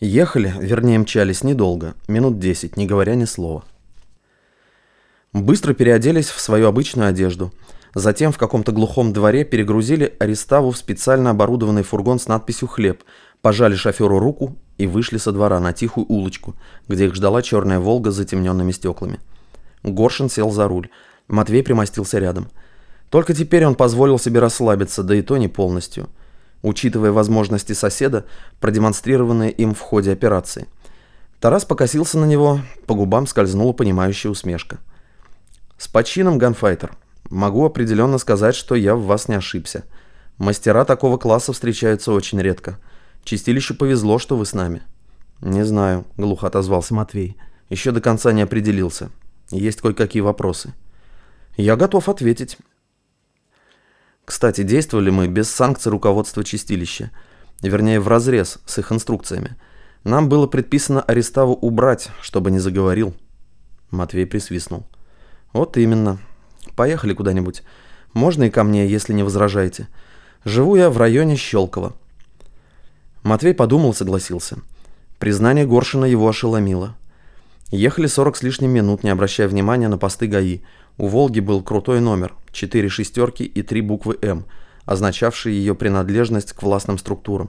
Ехали, вернее мчались недолго, минут десять, не говоря ни слова. Быстро переоделись в свою обычную одежду. Затем в каком-то глухом дворе перегрузили Ариставу в специально оборудованный фургон с надписью «Хлеб», пожали шоферу руку и вышли со двора на тихую улочку, где их ждала черная «Волга» с затемненными стеклами. Горшин сел за руль. Матвей примостился рядом. Только теперь он позволил себе расслабиться, да и то не полностью – учитывая возможности соседа, продемонстрированные им в ходе операции. Тарас покосился на него, по губам скользнула понимающая усмешка. «С почином, ганфайтер. Могу определенно сказать, что я в вас не ошибся. Мастера такого класса встречаются очень редко. Чистилищу повезло, что вы с нами». «Не знаю», — глухо отозвался Матвей. «Еще до конца не определился. Есть кое-какие вопросы». «Я готов ответить. Кстати, действовали мы без санкций руководства чистилища. Вернее, в разрез с их инструкциями. Нам было предписано Ареставу убрать, чтобы не заговорил. Матвей присвистнул. Вот именно. Поехали куда-нибудь. Можно и ко мне, если не возражаете. Живу я в районе Щелково. Матвей подумал, согласился. Признание Горшина его ошеломило. Ехали 40 с лишним минут, не обращая внимания на посты ГАИ. У «Волги» был крутой номер, четыре шестерки и три буквы «М», означавшие ее принадлежность к властным структурам.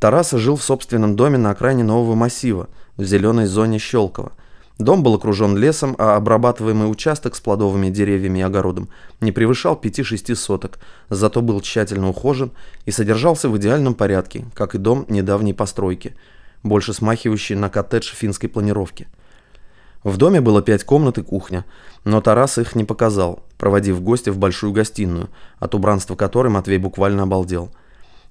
Тараса жил в собственном доме на окраине нового массива, в зеленой зоне Щелково. Дом был окружен лесом, а обрабатываемый участок с плодовыми деревьями и огородом не превышал 5-6 соток, зато был тщательно ухожен и содержался в идеальном порядке, как и дом недавней постройки, больше смахивающий на коттедж финской планировки – в доме было пять комнат и кухня, но Тарас их не показал, проводив гостя в большую гостиную, от убранства которой Матвей буквально обалдел.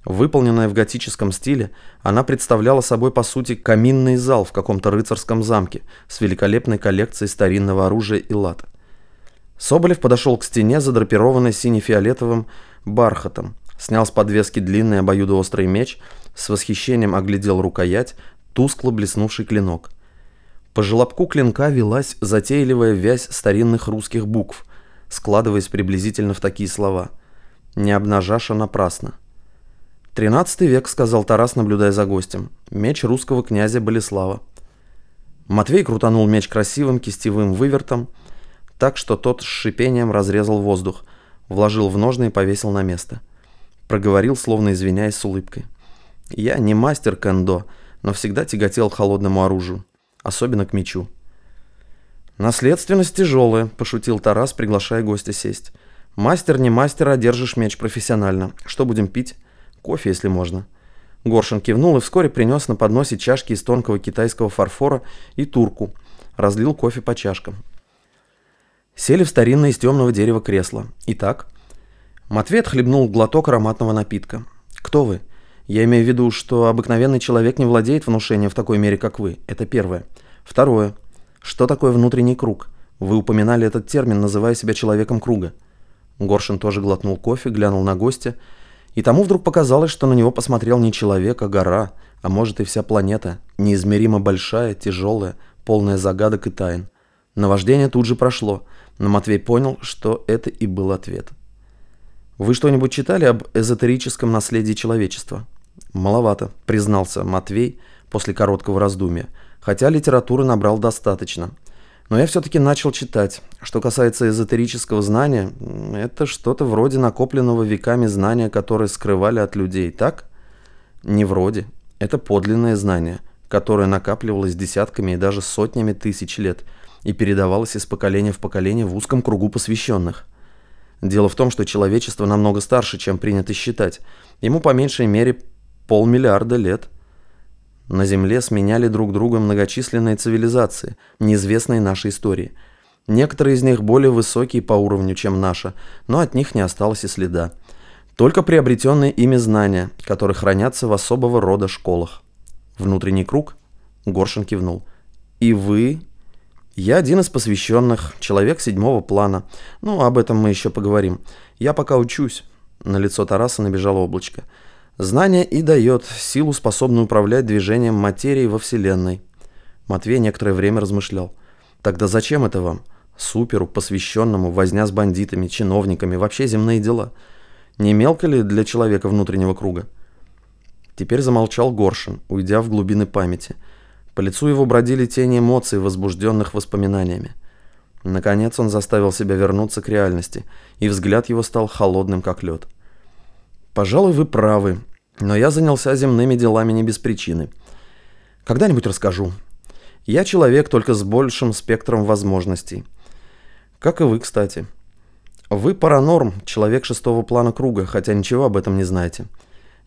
Выполненная в готическом стиле, она представляла собой по сути каминный зал в каком-то рыцарском замке с великолепной коллекцией старинного оружия и лад. Соболев подошел к стене, задрапированной сине-фиолетовым бархатом, снял с подвески длинный обоюдоострый меч, с восхищением оглядел рукоять, тускло блеснувший клинок – по желобку клинка велась затейливая вязь старинных русских букв, складываясь приблизительно в такие слова. «Не обнажаша напрасно». «Тринадцатый век», — сказал Тарас, наблюдая за гостем. «Меч русского князя Болеслава». Матвей крутанул меч красивым кистевым вывертом, так что тот с шипением разрезал воздух, вложил в ножны и повесил на место. Проговорил, словно извиняясь с улыбкой. «Я не мастер кендо, но всегда тяготел холодному оружию особенно к мечу. «Наследственность тяжелая», – пошутил Тарас, приглашая гостя сесть. «Мастер не мастер, а держишь меч профессионально. Что будем пить? Кофе, если можно». Горшин кивнул и вскоре принес на подносе чашки из тонкого китайского фарфора и турку. Разлил кофе по чашкам. Сели в старинное из темного дерева кресло. Итак, Матвей отхлебнул глоток ароматного напитка. «Кто вы?» Я имею в виду, что обыкновенный человек не владеет внушением в такой мере, как вы. Это первое. Второе. Что такое внутренний круг? Вы упоминали этот термин, называя себя человеком круга. Горшин тоже глотнул кофе, глянул на гостя, и тому вдруг показалось, что на него посмотрел не человек, а гора, а может и вся планета, неизмеримо большая, тяжелая, полная загадок и тайн. Наваждение тут же прошло, но Матвей понял, что это и был ответ. Вы что-нибудь читали об эзотерическом наследии человечества? «Маловато», — признался Матвей после короткого раздумья, хотя литературы набрал достаточно. Но я все-таки начал читать. Что касается эзотерического знания, это что-то вроде накопленного веками знания, которое скрывали от людей, так? Не вроде. Это подлинное знание, которое накапливалось десятками и даже сотнями тысяч лет и передавалось из поколения в поколение в узком кругу посвященных. Дело в том, что человечество намного старше, чем принято считать. Ему по меньшей мере полмиллиарда лет. На Земле сменяли друг друга многочисленные цивилизации, неизвестные нашей истории. Некоторые из них более высокие по уровню, чем наша, но от них не осталось и следа. Только приобретенные ими знания, которые хранятся в особого рода школах. Внутренний круг? Горшин кивнул. И вы? Я один из посвященных, человек седьмого плана. Ну, об этом мы еще поговорим. Я пока учусь. На лицо Тараса набежало облачко. Знание и дает силу, способную управлять движением материи во Вселенной. Матвей некоторое время размышлял. Тогда зачем это вам? Суперу, посвященному, возня с бандитами, чиновниками, вообще земные дела. Не мелко ли для человека внутреннего круга? Теперь замолчал Горшин, уйдя в глубины памяти. По лицу его бродили тени эмоций, возбужденных воспоминаниями. Наконец он заставил себя вернуться к реальности, и взгляд его стал холодным, как лед. «Пожалуй, вы правы, но я занялся земными делами не без причины. Когда-нибудь расскажу. Я человек только с большим спектром возможностей. Как и вы, кстати. Вы паранорм, человек шестого плана круга, хотя ничего об этом не знаете.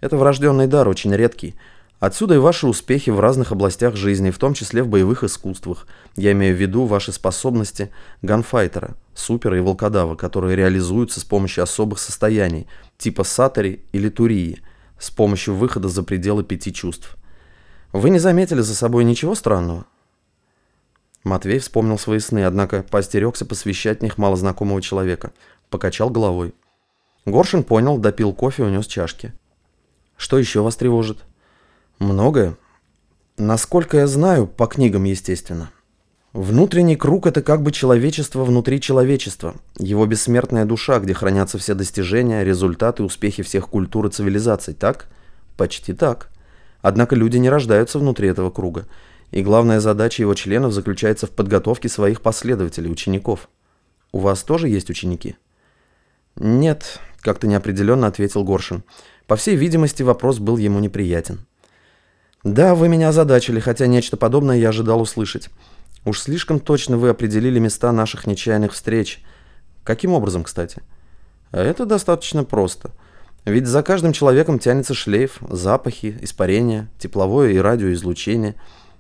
Это врожденный дар, очень редкий – Отсюда и ваши успехи в разных областях жизни, в том числе в боевых искусствах. Я имею в виду ваши способности ганфайтера, супера и волкодава, которые реализуются с помощью особых состояний, типа сатори или турии, с помощью выхода за пределы пяти чувств. Вы не заметили за собой ничего странного? Матвей вспомнил свои сны, однако поостерегся посвящать в них малознакомого человека. Покачал головой. Горшин понял, допил кофе, унес чашки. Что еще вас тревожит? Многое. Насколько я знаю, по книгам, естественно. Внутренний круг – это как бы человечество внутри человечества, его бессмертная душа, где хранятся все достижения, результаты, успехи всех культур и цивилизаций, так? Почти так. Однако люди не рождаются внутри этого круга, и главная задача его членов заключается в подготовке своих последователей, учеников. У вас тоже есть ученики? Нет, как-то неопределенно ответил Горшин. По всей видимости, вопрос был ему неприятен. «Да, вы меня озадачили, хотя нечто подобное я ожидал услышать. Уж слишком точно вы определили места наших нечаянных встреч. Каким образом, кстати?» «Это достаточно просто. Ведь за каждым человеком тянется шлейф, запахи, испарения, тепловое и радиоизлучение,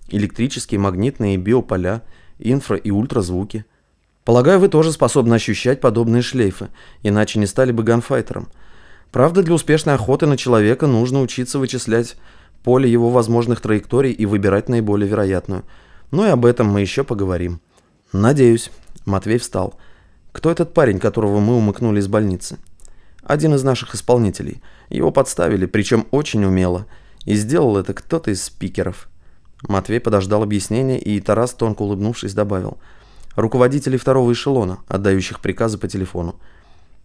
электрические, магнитные и биополя, инфра- и ультразвуки. Полагаю, вы тоже способны ощущать подобные шлейфы, иначе не стали бы ганфайтером. Правда, для успешной охоты на человека нужно учиться вычислять поле его возможных траекторий и выбирать наиболее вероятную. Ну и об этом мы еще поговорим. Надеюсь. Матвей встал. Кто этот парень, которого мы умыкнули из больницы? Один из наших исполнителей. Его подставили, причем очень умело. И сделал это кто-то из спикеров. Матвей подождал объяснения, и Тарас, тонко улыбнувшись, добавил. Руководители второго эшелона, отдающих приказы по телефону.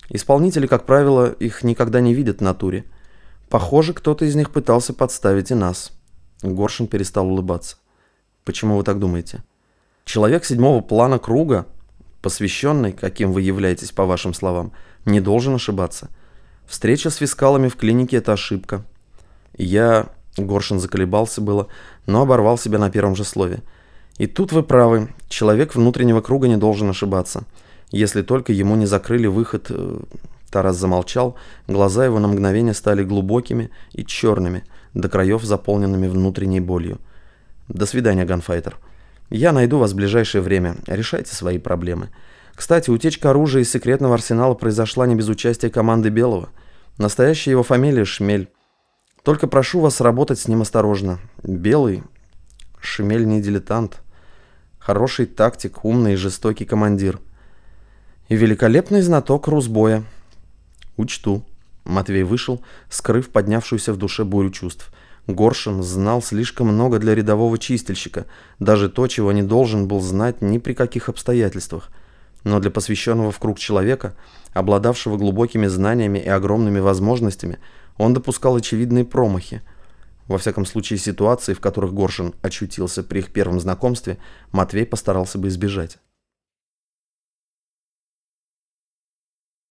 Исполнители, как правило, их никогда не видят в натуре. Похоже, кто-то из них пытался подставить и нас. Горшин перестал улыбаться. Почему вы так думаете? Человек седьмого плана круга, посвященный, каким вы являетесь, по вашим словам, не должен ошибаться. Встреча с фискалами в клинике – это ошибка. Я... Горшин заколебался было, но оборвал себя на первом же слове. И тут вы правы. Человек внутреннего круга не должен ошибаться. Если только ему не закрыли выход э, Тарас замолчал, глаза его на мгновение стали глубокими и черными, до краев заполненными внутренней болью. «До свидания, ганфайтер. Я найду вас в ближайшее время. Решайте свои проблемы. Кстати, утечка оружия из секретного арсенала произошла не без участия команды Белого. Настоящая его фамилия Шмель. Только прошу вас работать с ним осторожно. Белый... Шмель не дилетант. Хороший тактик, умный и жестокий командир. И великолепный знаток русбоя». «Учту». Матвей вышел, скрыв поднявшуюся в душе бурю чувств. Горшин знал слишком много для рядового чистильщика, даже то, чего не должен был знать ни при каких обстоятельствах. Но для посвященного в круг человека, обладавшего глубокими знаниями и огромными возможностями, он допускал очевидные промахи. Во всяком случае, ситуации, в которых Горшин очутился при их первом знакомстве, Матвей постарался бы избежать.